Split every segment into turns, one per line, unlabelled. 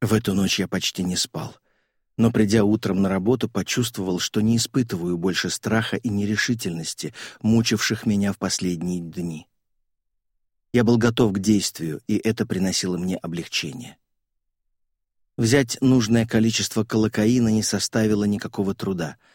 В эту ночь я почти не спал, но, придя утром на работу, почувствовал, что не испытываю больше страха и нерешительности, мучивших меня в последние дни. Я был готов к действию, и это приносило мне облегчение. Взять нужное количество колокаина не составило никакого труда —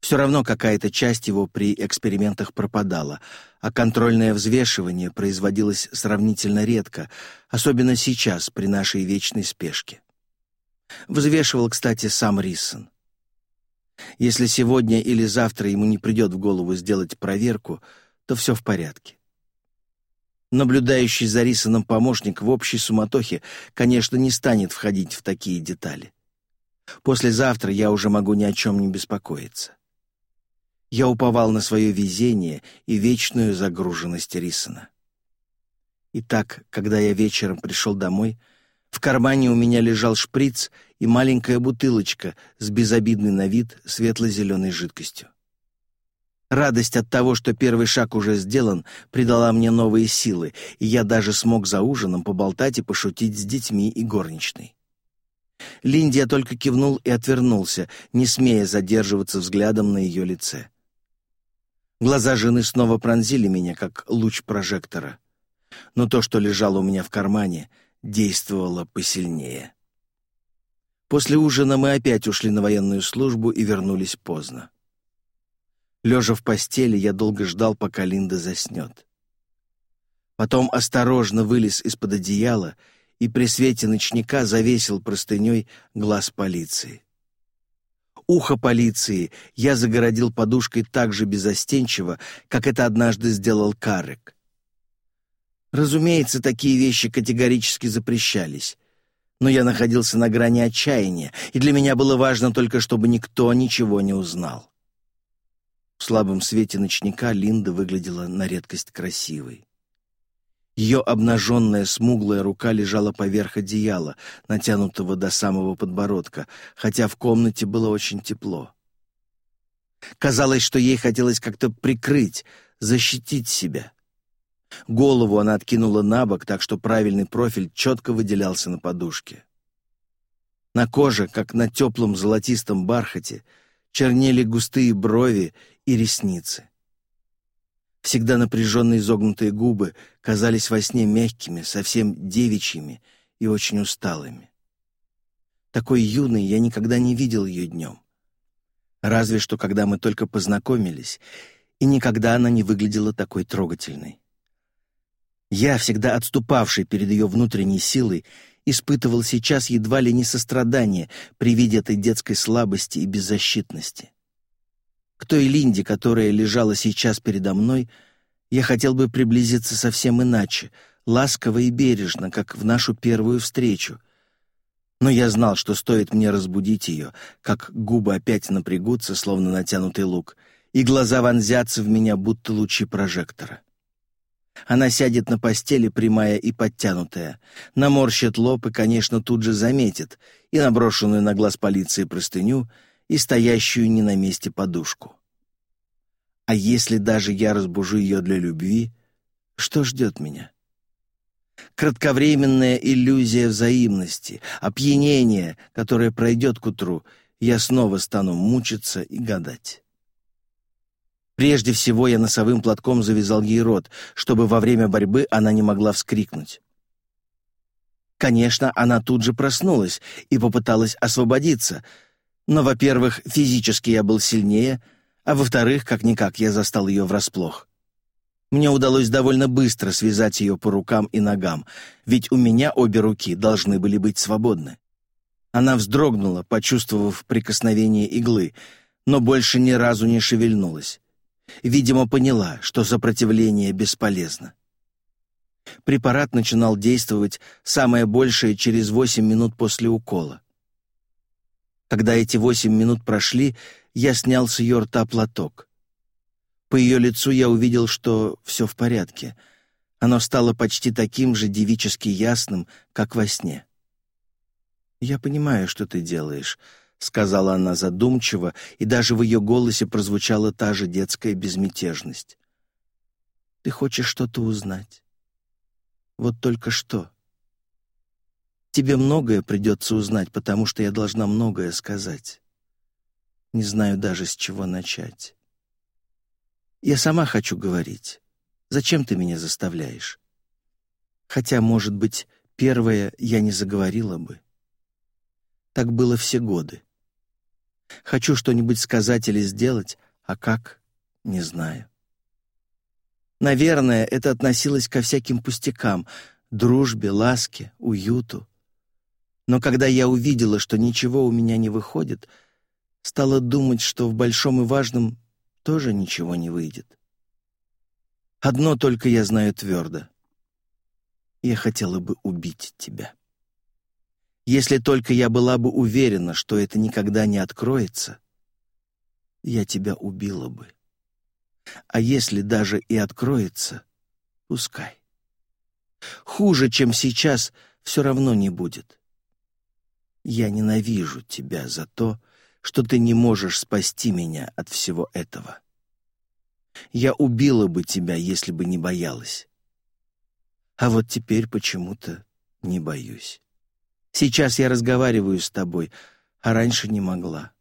все равно какая-то часть его при экспериментах пропадала, а контрольное взвешивание производилось сравнительно редко, особенно сейчас, при нашей вечной спешке. Взвешивал, кстати, сам Риссон. Если сегодня или завтра ему не придет в голову сделать проверку, то все в порядке. Наблюдающий за Рисоном помощник в общей суматохе, конечно, не станет входить в такие детали. Послезавтра я уже могу ни о чем не беспокоиться. Я уповал на свое везение и вечную загруженность Рисона. Итак, когда я вечером пришел домой, в кармане у меня лежал шприц и маленькая бутылочка с безобидной на вид светло-зеленой жидкостью. Радость от того, что первый шаг уже сделан, придала мне новые силы, и я даже смог за ужином поболтать и пошутить с детьми и горничной. Линдия только кивнул и отвернулся, не смея задерживаться взглядом на ее лице. Глаза жены снова пронзили меня, как луч прожектора. Но то, что лежало у меня в кармане, действовало посильнее. После ужина мы опять ушли на военную службу и вернулись поздно. Лежа в постели, я долго ждал, пока Линда заснет. Потом осторожно вылез из-под одеяла и при свете ночника завесил простыней глаз полиции ухо полиции я загородил подушкой так же безостенчиво, как это однажды сделал Карек. Разумеется, такие вещи категорически запрещались. Но я находился на грани отчаяния, и для меня было важно только, чтобы никто ничего не узнал. В слабом свете ночника Линда выглядела на редкость красивой. Ее обнаженная смуглая рука лежала поверх одеяла, натянутого до самого подбородка, хотя в комнате было очень тепло. Казалось, что ей хотелось как-то прикрыть, защитить себя. Голову она откинула на бок, так что правильный профиль четко выделялся на подушке. На коже, как на теплом золотистом бархате, чернели густые брови и ресницы. Всегда напряженные изогнутые губы казались во сне мягкими, совсем девичьими и очень усталыми. Такой юной я никогда не видел ее днем. Разве что, когда мы только познакомились, и никогда она не выглядела такой трогательной. Я, всегда отступавший перед ее внутренней силой, испытывал сейчас едва ли не сострадание при виде этой детской слабости и беззащитности. К той Линде, которая лежала сейчас передо мной, я хотел бы приблизиться совсем иначе, ласково и бережно, как в нашу первую встречу. Но я знал, что стоит мне разбудить ее, как губы опять напрягутся, словно натянутый лук, и глаза вонзятся в меня, будто лучи прожектора. Она сядет на постели, прямая и подтянутая, наморщит лоб и, конечно, тут же заметит и наброшенную на глаз полиции простыню — и стоящую не на месте подушку. А если даже я разбужу ее для любви, что ждет меня? Кратковременная иллюзия взаимности, опьянение, которое пройдет к утру, я снова стану мучиться и гадать. Прежде всего я носовым платком завязал ей рот, чтобы во время борьбы она не могла вскрикнуть. Конечно, она тут же проснулась и попыталась освободиться — но, во-первых, физически я был сильнее, а во-вторых, как-никак я застал ее врасплох. Мне удалось довольно быстро связать ее по рукам и ногам, ведь у меня обе руки должны были быть свободны. Она вздрогнула, почувствовав прикосновение иглы, но больше ни разу не шевельнулась. Видимо, поняла, что сопротивление бесполезно. Препарат начинал действовать самое большее через 8 минут после укола. Когда эти восемь минут прошли, я снял с ее рта платок. По ее лицу я увидел, что все в порядке. Оно стало почти таким же девически ясным, как во сне. «Я понимаю, что ты делаешь», — сказала она задумчиво, и даже в ее голосе прозвучала та же детская безмятежность. «Ты хочешь что-то узнать. Вот только что. Тебе многое придется узнать, потому что я должна многое сказать. Не знаю даже, с чего начать. Я сама хочу говорить. Зачем ты меня заставляешь? Хотя, может быть, первое я не заговорила бы. Так было все годы. Хочу что-нибудь сказать или сделать, а как — не знаю. Наверное, это относилось ко всяким пустякам — дружбе, ласке, уюту. Но когда я увидела, что ничего у меня не выходит, стала думать, что в большом и важном тоже ничего не выйдет. Одно только я знаю твердо. Я хотела бы убить тебя. Если только я была бы уверена, что это никогда не откроется, я тебя убила бы. А если даже и откроется, пускай. Хуже, чем сейчас, все равно не будет. Я ненавижу тебя за то, что ты не можешь спасти меня от всего этого. Я убила бы тебя, если бы не боялась. А вот теперь почему-то не боюсь. Сейчас я разговариваю с тобой, а раньше не могла.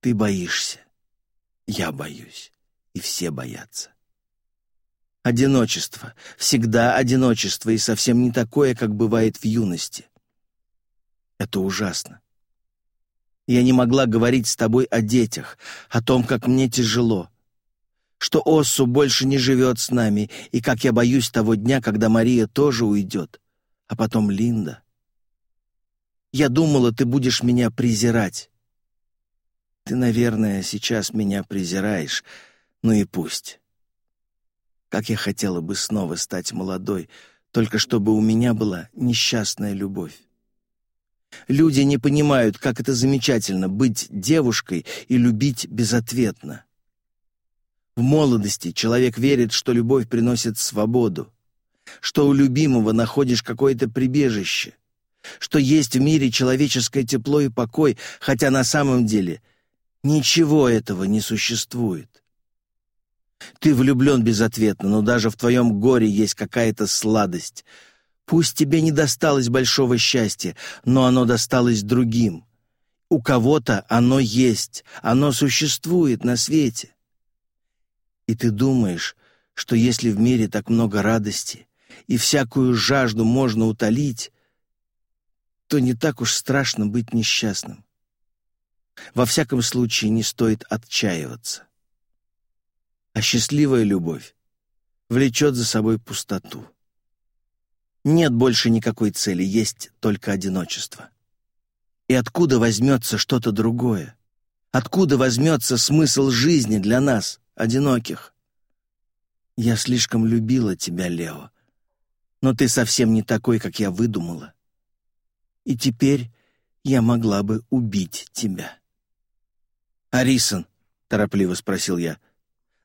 Ты боишься. Я боюсь. И все боятся. Одиночество. Всегда одиночество, и совсем не такое, как бывает в юности. Это ужасно. Я не могла говорить с тобой о детях, о том, как мне тяжело, что Осу больше не живет с нами, и как я боюсь того дня, когда Мария тоже уйдет, а потом Линда. Я думала, ты будешь меня презирать. Ты, наверное, сейчас меня презираешь, ну и пусть. Как я хотела бы снова стать молодой, только чтобы у меня была несчастная любовь. Люди не понимают, как это замечательно — быть девушкой и любить безответно. В молодости человек верит, что любовь приносит свободу, что у любимого находишь какое-то прибежище, что есть в мире человеческое тепло и покой, хотя на самом деле ничего этого не существует. Ты влюблен безответно, но даже в твоем горе есть какая-то сладость — Пусть тебе не досталось большого счастья, но оно досталось другим. У кого-то оно есть, оно существует на свете. И ты думаешь, что если в мире так много радости и всякую жажду можно утолить, то не так уж страшно быть несчастным. Во всяком случае, не стоит отчаиваться. А счастливая любовь влечет за собой пустоту. Нет больше никакой цели, есть только одиночество. И откуда возьмется что-то другое? Откуда возьмется смысл жизни для нас, одиноких? Я слишком любила тебя, Лео, но ты совсем не такой, как я выдумала. И теперь я могла бы убить тебя. «Арисон», — торопливо спросил я, —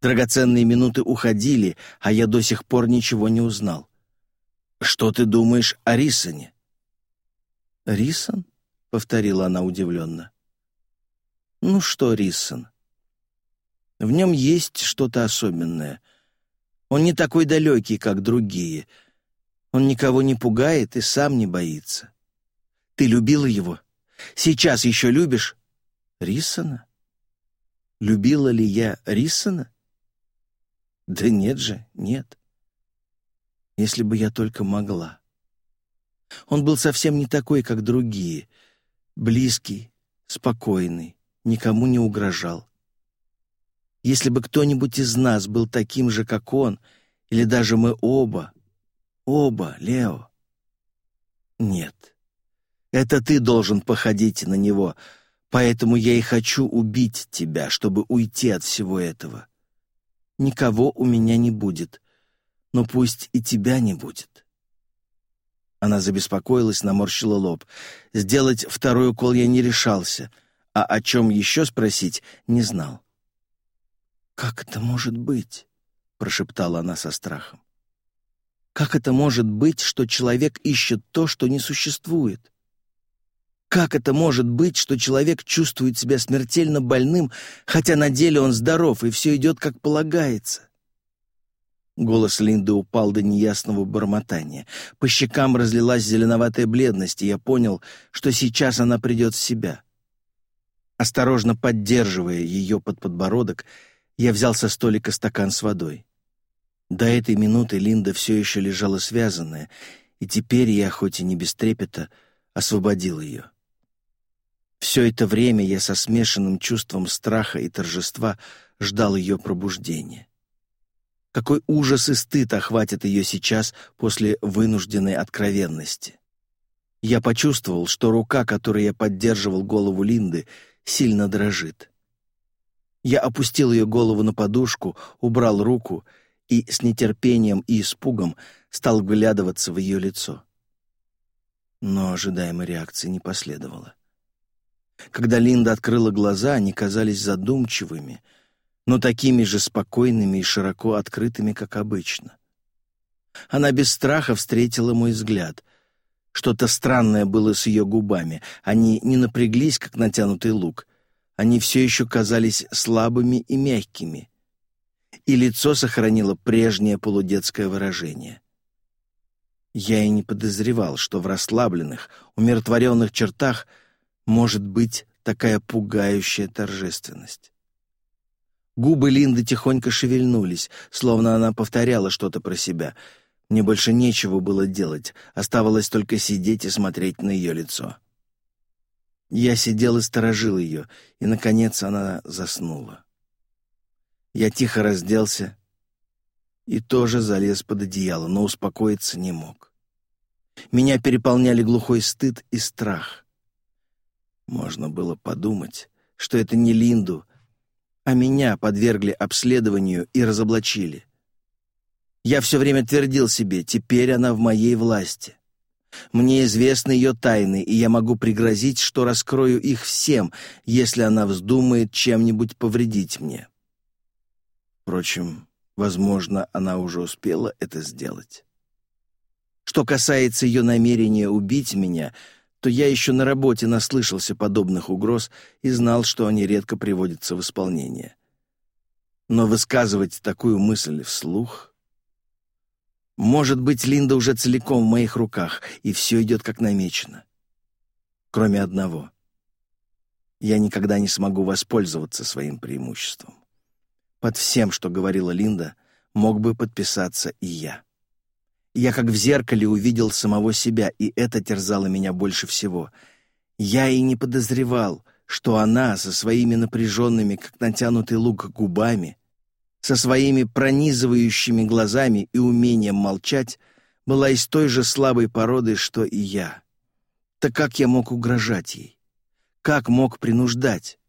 Драгоценные минуты уходили, а я до сих пор ничего не узнал. Что ты думаешь о Рисоне?» «Рисон?» — повторила она удивленно. «Ну что, Рисон? В нем есть что-то особенное. Он не такой далекий, как другие. Он никого не пугает и сам не боится. Ты любила его? Сейчас еще любишь?» «Рисона? Любила ли я Рисона?» «Да нет же, нет. Если бы я только могла. Он был совсем не такой, как другие. Близкий, спокойный, никому не угрожал. Если бы кто-нибудь из нас был таким же, как он, или даже мы оба, оба, Лео. Нет. Это ты должен походить на него, поэтому я и хочу убить тебя, чтобы уйти от всего этого. Никого у меня не будет, но пусть и тебя не будет». Она забеспокоилась, наморщила лоб. Сделать второй укол я не решался, а о чем еще спросить не знал. «Как это может быть?» — прошептала она со страхом. «Как это может быть, что человек ищет то, что не существует? Как это может быть, что человек чувствует себя смертельно больным, хотя на деле он здоров и все идет как полагается? Голос Линды упал до неясного бормотания. По щекам разлилась зеленоватая бледность, и я понял, что сейчас она придет в себя. Осторожно поддерживая ее под подбородок, я взял со столика стакан с водой. До этой минуты Линда все еще лежала связанная, и теперь я, хоть и не без трепета, освободил ее. Все это время я со смешанным чувством страха и торжества ждал ее пробуждения какой ужас и стыд охватит ее сейчас после вынужденной откровенности. Я почувствовал, что рука, которой я поддерживал голову Линды, сильно дрожит. Я опустил ее голову на подушку, убрал руку и с нетерпением и испугом стал глядываться в ее лицо. Но ожидаемой реакции не последовало. Когда Линда открыла глаза, они казались задумчивыми — но такими же спокойными и широко открытыми, как обычно. Она без страха встретила мой взгляд. Что-то странное было с ее губами. Они не напряглись, как натянутый лук. Они все еще казались слабыми и мягкими. И лицо сохранило прежнее полудетское выражение. Я и не подозревал, что в расслабленных, умиротворенных чертах может быть такая пугающая торжественность. Губы Линды тихонько шевельнулись, словно она повторяла что-то про себя. Мне больше нечего было делать, оставалось только сидеть и смотреть на ее лицо. Я сидел и сторожил ее, и, наконец, она заснула. Я тихо разделся и тоже залез под одеяло, но успокоиться не мог. Меня переполняли глухой стыд и страх. Можно было подумать, что это не Линду а меня подвергли обследованию и разоблачили. Я все время твердил себе, теперь она в моей власти. Мне известны ее тайны, и я могу пригрозить, что раскрою их всем, если она вздумает чем-нибудь повредить мне. Впрочем, возможно, она уже успела это сделать. Что касается ее намерения убить меня — то я еще на работе наслышался подобных угроз и знал, что они редко приводятся в исполнение. Но высказывать такую мысль вслух... Может быть, Линда уже целиком в моих руках, и все идет как намечено. Кроме одного. Я никогда не смогу воспользоваться своим преимуществом. Под всем, что говорила Линда, мог бы подписаться и я. Я как в зеркале увидел самого себя, и это терзало меня больше всего. Я и не подозревал, что она со своими напряженными, как натянутый лук, губами, со своими пронизывающими глазами и умением молчать, была из той же слабой породы, что и я. Так как я мог угрожать ей? Как мог принуждать?